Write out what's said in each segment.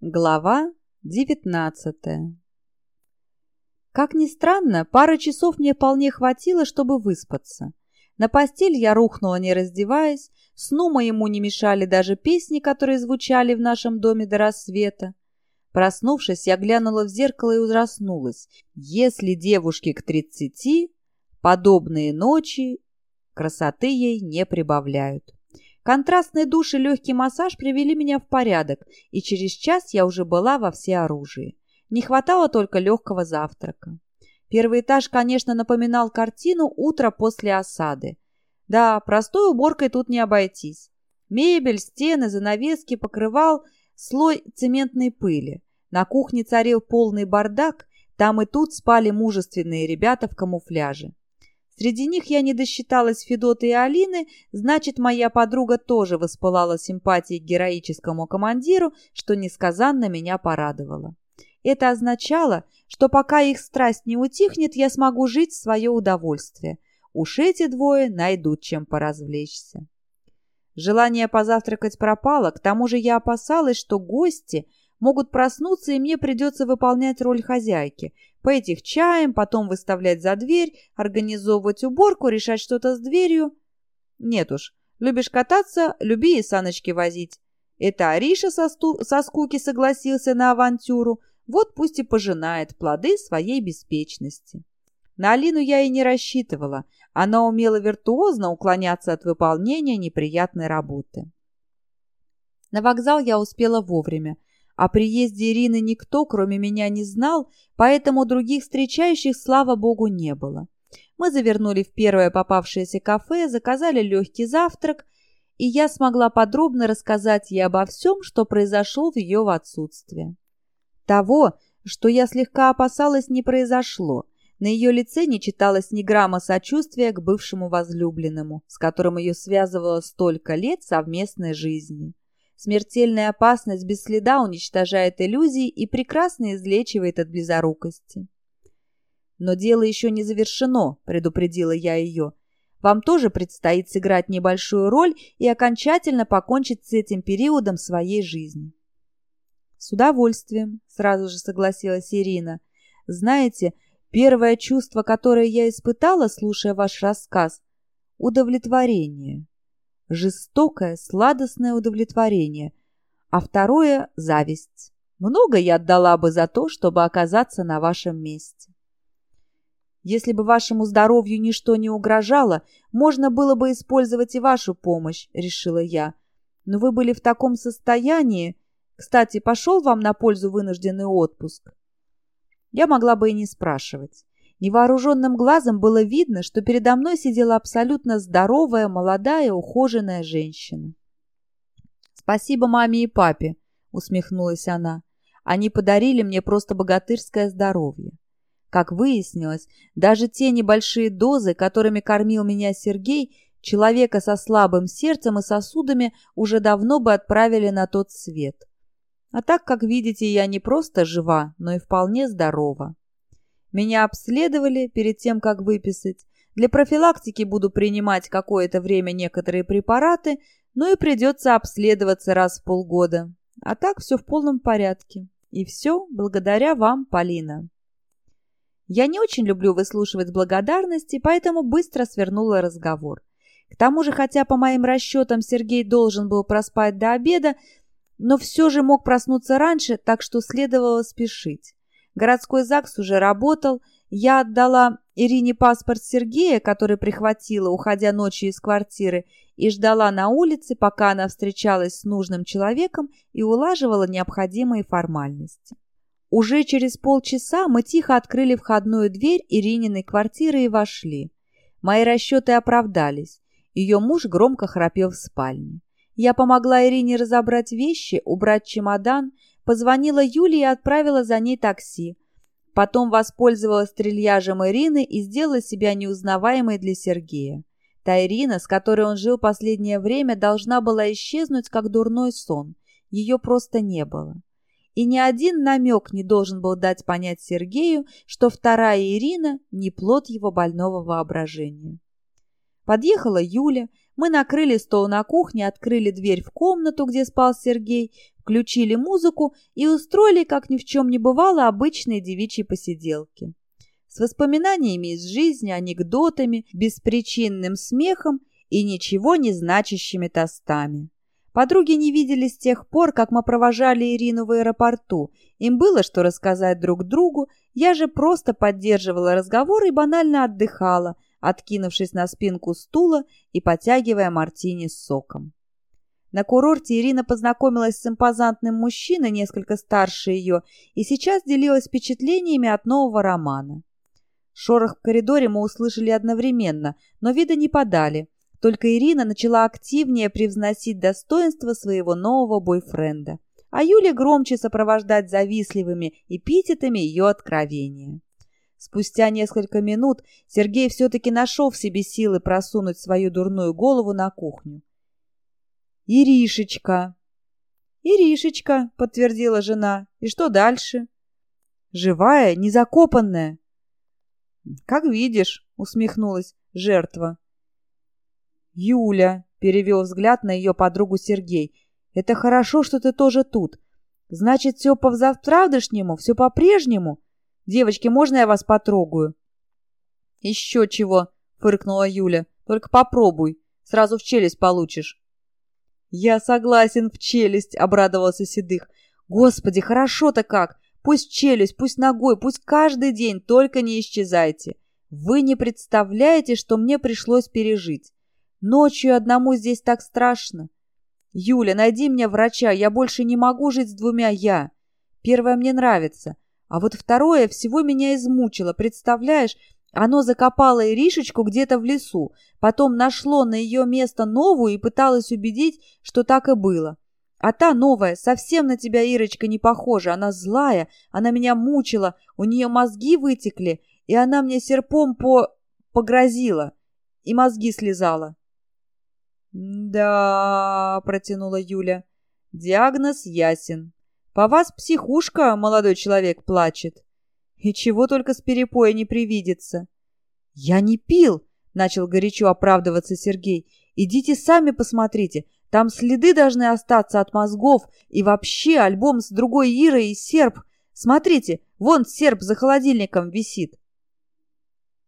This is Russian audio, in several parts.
Глава девятнадцатая Как ни странно, пары часов мне вполне хватило, чтобы выспаться. На постель я рухнула, не раздеваясь, сну моему не мешали даже песни, которые звучали в нашем доме до рассвета. Проснувшись, я глянула в зеркало и ужаснулась. Если девушке к тридцати, подобные ночи красоты ей не прибавляют. Контрастный душ и легкий массаж привели меня в порядок, и через час я уже была во всеоружии. Не хватало только легкого завтрака. Первый этаж, конечно, напоминал картину «Утро после осады». Да, простой уборкой тут не обойтись. Мебель, стены, занавески покрывал слой цементной пыли. На кухне царил полный бардак, там и тут спали мужественные ребята в камуфляже. Среди них я не досчиталась Федоты и Алины, значит, моя подруга тоже воспылала симпатией к героическому командиру, что несказанно меня порадовало. Это означало, что пока их страсть не утихнет, я смогу жить в свое удовольствие. Уж эти двое найдут чем поразвлечься. Желание позавтракать пропало, к тому же я опасалась, что гости могут проснуться, и мне придется выполнять роль хозяйки, Пойти их чаем, потом выставлять за дверь, организовывать уборку, решать что-то с дверью. Нет уж, любишь кататься, люби и саночки возить. Это Ариша со, сту... со скуки согласился на авантюру, вот пусть и пожинает плоды своей беспечности. На Алину я и не рассчитывала, она умела виртуозно уклоняться от выполнения неприятной работы. На вокзал я успела вовремя, о приезде Ирины никто, кроме меня, не знал, поэтому других встречающих, слава богу, не было. Мы завернули в первое попавшееся кафе, заказали легкий завтрак, и я смогла подробно рассказать ей обо всем, что произошло в ее отсутствие. Того, что я слегка опасалась, не произошло. На ее лице не читалось ни грамма сочувствия к бывшему возлюбленному, с которым ее связывало столько лет совместной жизни. Смертельная опасность без следа уничтожает иллюзии и прекрасно излечивает от близорукости. «Но дело еще не завершено», — предупредила я ее. «Вам тоже предстоит сыграть небольшую роль и окончательно покончить с этим периодом своей жизни». «С удовольствием», — сразу же согласилась Ирина. «Знаете, первое чувство, которое я испытала, слушая ваш рассказ — удовлетворение жестокое, сладостное удовлетворение, а второе — зависть. Много я отдала бы за то, чтобы оказаться на вашем месте. Если бы вашему здоровью ничто не угрожало, можно было бы использовать и вашу помощь, решила я. Но вы были в таком состоянии... Кстати, пошел вам на пользу вынужденный отпуск? Я могла бы и не спрашивать. Невооруженным глазом было видно, что передо мной сидела абсолютно здоровая, молодая, ухоженная женщина. «Спасибо маме и папе», — усмехнулась она. «Они подарили мне просто богатырское здоровье». Как выяснилось, даже те небольшие дозы, которыми кормил меня Сергей, человека со слабым сердцем и сосудами уже давно бы отправили на тот свет. А так, как видите, я не просто жива, но и вполне здорова. Меня обследовали перед тем, как выписать. Для профилактики буду принимать какое-то время некоторые препараты, но и придется обследоваться раз в полгода. А так все в полном порядке. И все благодаря вам, Полина. Я не очень люблю выслушивать благодарности, поэтому быстро свернула разговор. К тому же, хотя по моим расчетам Сергей должен был проспать до обеда, но все же мог проснуться раньше, так что следовало спешить. Городской ЗАГС уже работал. Я отдала Ирине паспорт Сергея, который прихватила, уходя ночью из квартиры, и ждала на улице, пока она встречалась с нужным человеком и улаживала необходимые формальности. Уже через полчаса мы тихо открыли входную дверь Ирининой квартиры и вошли. Мои расчеты оправдались. Ее муж громко храпел в спальне. Я помогла Ирине разобрать вещи, убрать чемодан, Позвонила Юле и отправила за ней такси. Потом воспользовалась трильяжем Ирины и сделала себя неузнаваемой для Сергея. Та Ирина, с которой он жил последнее время, должна была исчезнуть, как дурной сон. Ее просто не было. И ни один намек не должен был дать понять Сергею, что вторая Ирина – не плод его больного воображения. Подъехала Юля, мы накрыли стол на кухне, открыли дверь в комнату, где спал Сергей, включили музыку и устроили, как ни в чем не бывало, обычные девичьи посиделки. С воспоминаниями из жизни, анекдотами, беспричинным смехом и ничего не значащими тостами. Подруги не виделись с тех пор, как мы провожали Ирину в аэропорту. Им было что рассказать друг другу, я же просто поддерживала разговор и банально отдыхала, откинувшись на спинку стула и потягивая мартини с соком. На курорте Ирина познакомилась с импозантным мужчиной, несколько старше ее, и сейчас делилась впечатлениями от нового романа. Шорох в коридоре мы услышали одновременно, но вида не подали. Только Ирина начала активнее превзносить достоинство своего нового бойфренда, а Юля громче сопровождать завистливыми эпитетами ее откровения. Спустя несколько минут Сергей все-таки нашел в себе силы просунуть свою дурную голову на кухню. «Иришечка!» «Иришечка!» — подтвердила жена. «И что дальше?» «Живая, незакопанная!» «Как видишь!» — усмехнулась жертва. «Юля!» — перевел взгляд на ее подругу Сергей. «Это хорошо, что ты тоже тут. Значит, все по-завтравдышнему, все по-прежнему?» «Девочки, можно я вас потрогаю?» «Еще чего!» — фыркнула Юля. «Только попробуй. Сразу в челюсть получишь». «Я согласен в челюсть!» — обрадовался Седых. «Господи, хорошо-то как! Пусть челюсть, пусть ногой, пусть каждый день, только не исчезайте. Вы не представляете, что мне пришлось пережить. Ночью одному здесь так страшно. Юля, найди мне врача, я больше не могу жить с двумя «я». Первое мне нравится, а вот второе всего меня измучило, представляешь? Оно закопало Иришечку где-то в лесу, потом нашло на ее место новую и пыталось убедить, что так и было. А та новая совсем на тебя, Ирочка, не похожа. Она злая, она меня мучила, у нее мозги вытекли, и она мне серпом по... погрозила и мозги слезала. «Да...» — протянула Юля. «Диагноз ясен. По вас психушка, молодой человек, плачет. И чего только с перепоя не привидится. Я не пил, начал горячо оправдываться Сергей. Идите сами посмотрите. Там следы должны остаться от мозгов. И вообще альбом с другой Ирой и серп. Смотрите, вон серп за холодильником висит.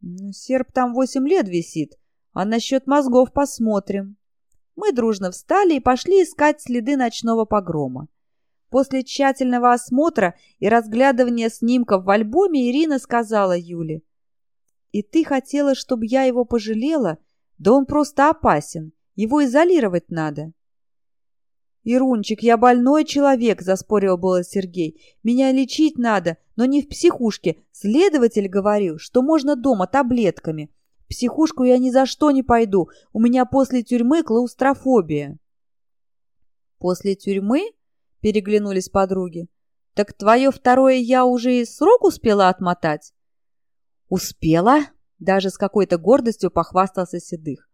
Ну, серп там восемь лет висит. А насчет мозгов посмотрим. Мы дружно встали и пошли искать следы ночного погрома. После тщательного осмотра и разглядывания снимков в альбоме Ирина сказала Юле. «И ты хотела, чтобы я его пожалела? Да он просто опасен. Его изолировать надо». «Ирунчик, я больной человек», — заспорил было Сергей. «Меня лечить надо, но не в психушке. Следователь говорил, что можно дома таблетками. В психушку я ни за что не пойду. У меня после тюрьмы клаустрофобия». «После тюрьмы?» Переглянулись подруги. «Так твое второе я уже и срок успела отмотать?» «Успела?» — даже с какой-то гордостью похвастался Седых.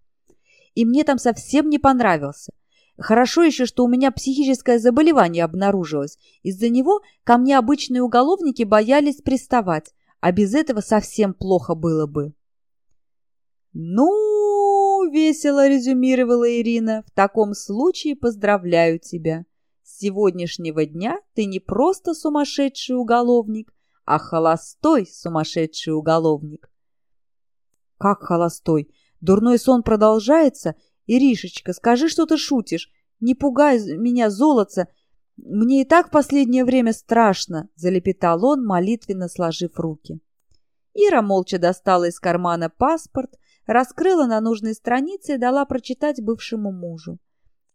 «И мне там совсем не понравился. Хорошо еще, что у меня психическое заболевание обнаружилось. Из-за него ко мне обычные уголовники боялись приставать, а без этого совсем плохо было бы». «Ну, — весело резюмировала Ирина, — в таком случае поздравляю тебя сегодняшнего дня ты не просто сумасшедший уголовник, а холостой сумасшедший уголовник. Как холостой? Дурной сон продолжается? Иришечка, скажи, что ты шутишь. Не пугай меня, золотца. Мне и так в последнее время страшно, залепетал он, молитвенно сложив руки. Ира молча достала из кармана паспорт, раскрыла на нужной странице и дала прочитать бывшему мужу.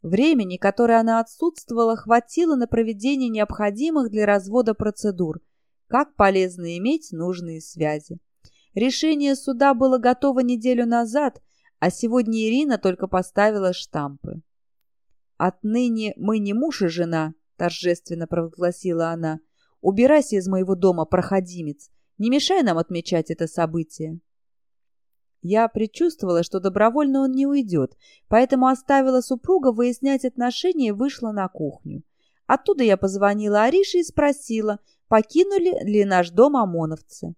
Времени, которое она отсутствовала, хватило на проведение необходимых для развода процедур. Как полезно иметь нужные связи. Решение суда было готово неделю назад, а сегодня Ирина только поставила штампы. «Отныне мы не муж и жена», — торжественно провозгласила она. «Убирайся из моего дома, проходимец. Не мешай нам отмечать это событие». Я предчувствовала, что добровольно он не уйдет, поэтому оставила супруга выяснять отношения и вышла на кухню. Оттуда я позвонила Арише и спросила, покинули ли наш дом ОМОНовцы.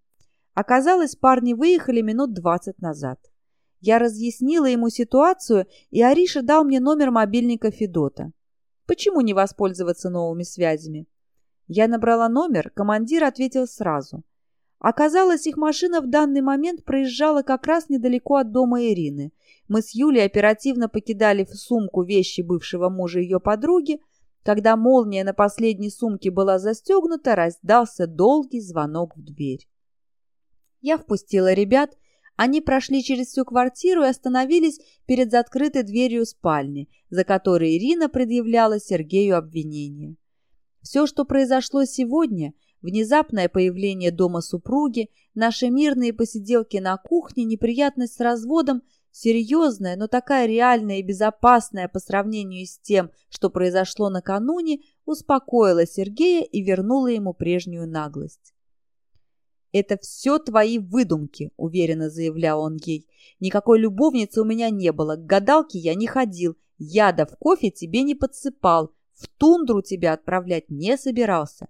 Оказалось, парни выехали минут двадцать назад. Я разъяснила ему ситуацию, и Ариша дал мне номер мобильника Федота. Почему не воспользоваться новыми связями? Я набрала номер, командир ответил сразу. Оказалось, их машина в данный момент проезжала как раз недалеко от дома Ирины. Мы с Юлей оперативно покидали в сумку вещи бывшего мужа ее подруги. Когда молния на последней сумке была застегнута, раздался долгий звонок в дверь. Я впустила ребят, они прошли через всю квартиру и остановились перед закрытой дверью спальни, за которой Ирина предъявляла Сергею обвинение. Все, что произошло сегодня, внезапное появление дома супруги, наши мирные посиделки на кухне, неприятность с разводом, серьезная, но такая реальная и безопасная по сравнению с тем, что произошло накануне, успокоила Сергея и вернула ему прежнюю наглость. «Это все твои выдумки», — уверенно заявлял он ей. «Никакой любовницы у меня не было, к гадалке я не ходил, яда в кофе тебе не подсыпал, в тундру тебя отправлять не собирался.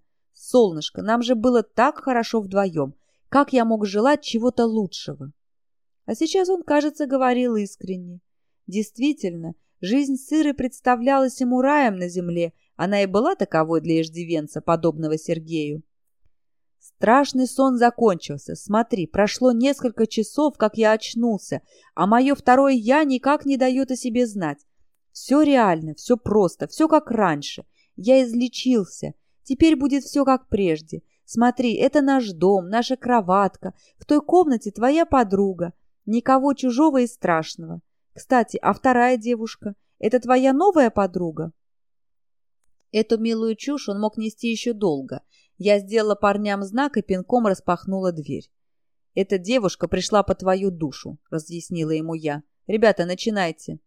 Солнышко, нам же было так хорошо вдвоем. Как я мог желать чего-то лучшего? А сейчас он, кажется, говорил искренне. Действительно, жизнь Сыры представлялась ему раем на земле. Она и была таковой для иждивенца, подобного Сергею. Страшный сон закончился. Смотри, прошло несколько часов, как я очнулся, а мое второе «я» никак не дает о себе знать. Все реально, все просто, все как раньше. Я излечился. Теперь будет все как прежде. Смотри, это наш дом, наша кроватка. В той комнате твоя подруга. Никого чужого и страшного. Кстати, а вторая девушка? Это твоя новая подруга? Эту милую чушь он мог нести еще долго. Я сделала парням знак и пинком распахнула дверь. «Эта девушка пришла по твою душу», — разъяснила ему я. «Ребята, начинайте».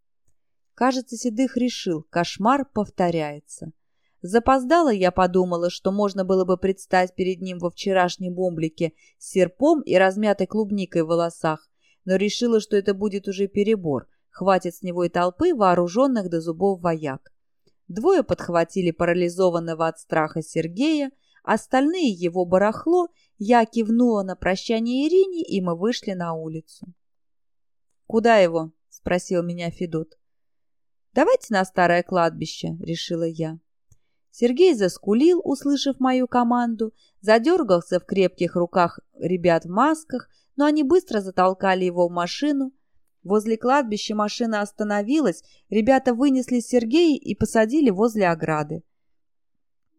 Кажется, Седых решил, кошмар повторяется. Запоздала я подумала, что можно было бы предстать перед ним во вчерашнем бомблике с серпом и размятой клубникой в волосах, но решила, что это будет уже перебор, хватит с него и толпы вооруженных до зубов вояк. Двое подхватили парализованного от страха Сергея, остальные его барахло, я кивнула на прощание Ирине, и мы вышли на улицу. «Куда его?» — спросил меня Федот. «Давайте на старое кладбище», — решила я. Сергей заскулил, услышав мою команду, задергался в крепких руках ребят в масках, но они быстро затолкали его в машину. Возле кладбища машина остановилась, ребята вынесли Сергея и посадили возле ограды.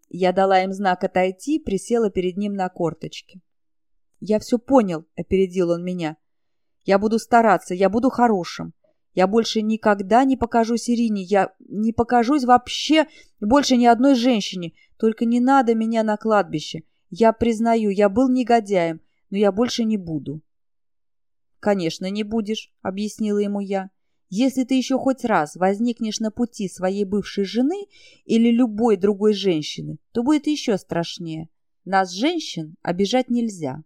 Я дала им знак отойти, присела перед ним на корточки. «Я все понял», — опередил он меня. «Я буду стараться, я буду хорошим. Я больше никогда не покажусь Ирине, я не покажусь вообще больше ни одной женщине. Только не надо меня на кладбище. Я признаю, я был негодяем, но я больше не буду. «Конечно, не будешь», — объяснила ему я. «Если ты еще хоть раз возникнешь на пути своей бывшей жены или любой другой женщины, то будет еще страшнее. Нас, женщин, обижать нельзя».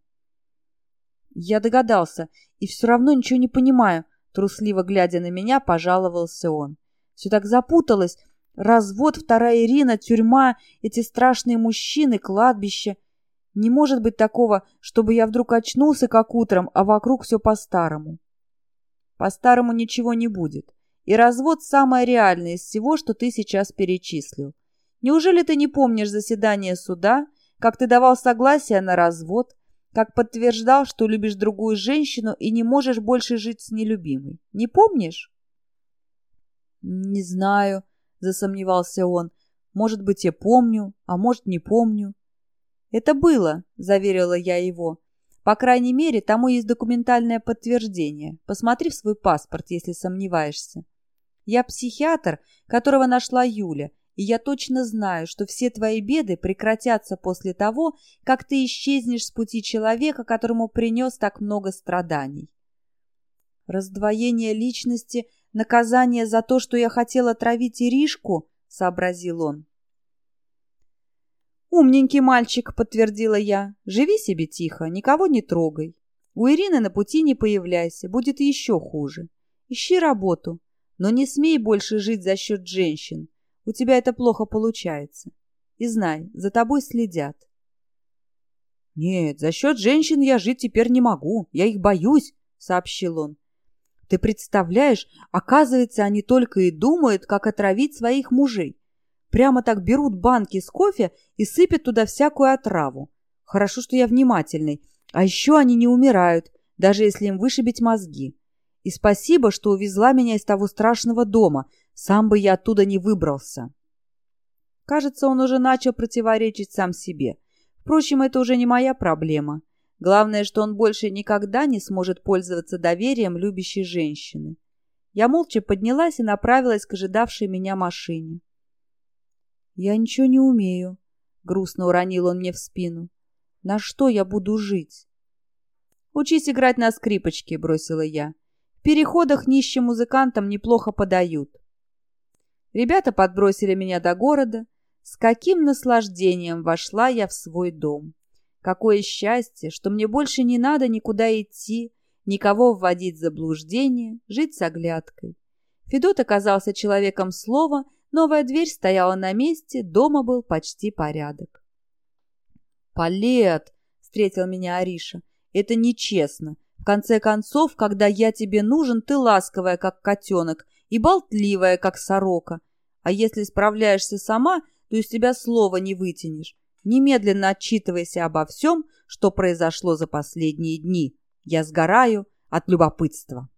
Я догадался и все равно ничего не понимаю, Трусливо глядя на меня, пожаловался он. Все так запуталось. Развод, вторая Ирина, тюрьма, эти страшные мужчины, кладбище. Не может быть такого, чтобы я вдруг очнулся, как утром, а вокруг все по-старому. По-старому ничего не будет. И развод самое реальное из всего, что ты сейчас перечислил. Неужели ты не помнишь заседание суда, как ты давал согласие на развод, как подтверждал, что любишь другую женщину и не можешь больше жить с нелюбимой. Не помнишь? Не знаю, засомневался он. Может быть, я помню, а может, не помню. Это было, заверила я его. По крайней мере, тому есть документальное подтверждение. Посмотри в свой паспорт, если сомневаешься. Я психиатр, которого нашла Юля, и я точно знаю, что все твои беды прекратятся после того, как ты исчезнешь с пути человека, которому принес так много страданий. Раздвоение личности, наказание за то, что я хотела травить Иришку, сообразил он. «Умненький мальчик», — подтвердила я. «Живи себе тихо, никого не трогай. У Ирины на пути не появляйся, будет еще хуже. Ищи работу, но не смей больше жить за счет женщин. У тебя это плохо получается. И знай, за тобой следят. «Нет, за счет женщин я жить теперь не могу. Я их боюсь», — сообщил он. «Ты представляешь, оказывается, они только и думают, как отравить своих мужей. прямо так берут банки с кофе и сыпят туда всякую отраву. Хорошо, что я внимательный. А еще они не умирают, даже если им вышибить мозги. И спасибо, что увезла меня из того страшного дома. Сам бы я оттуда не выбрался. Кажется, он уже начал противоречить сам себе. Впрочем, это уже не моя проблема. Главное, что он больше никогда не сможет пользоваться доверием любящей женщины. Я молча поднялась и направилась к ожидавшей меня машине. «Я ничего не умею», — грустно уронил он мне в спину. «На что я буду жить?» «Учись играть на скрипочке», — бросила я. «В переходах нищим музыкантам неплохо подают». Ребята подбросили меня до города, с каким наслаждением вошла я в свой дом. Какое счастье, что мне больше не надо никуда идти, никого вводить в заблуждение, жить с оглядкой. Федот оказался человеком слова, новая дверь стояла на месте, дома был почти порядок. «Палет!» — встретил меня Ариша. «Это нечестно. В конце концов, когда я тебе нужен, ты ласковая, как котенок, и болтливая, как сорока. А если справляешься сама, то из тебя слова не вытянешь. Немедленно отчитывайся обо всем, что произошло за последние дни. Я сгораю от любопытства.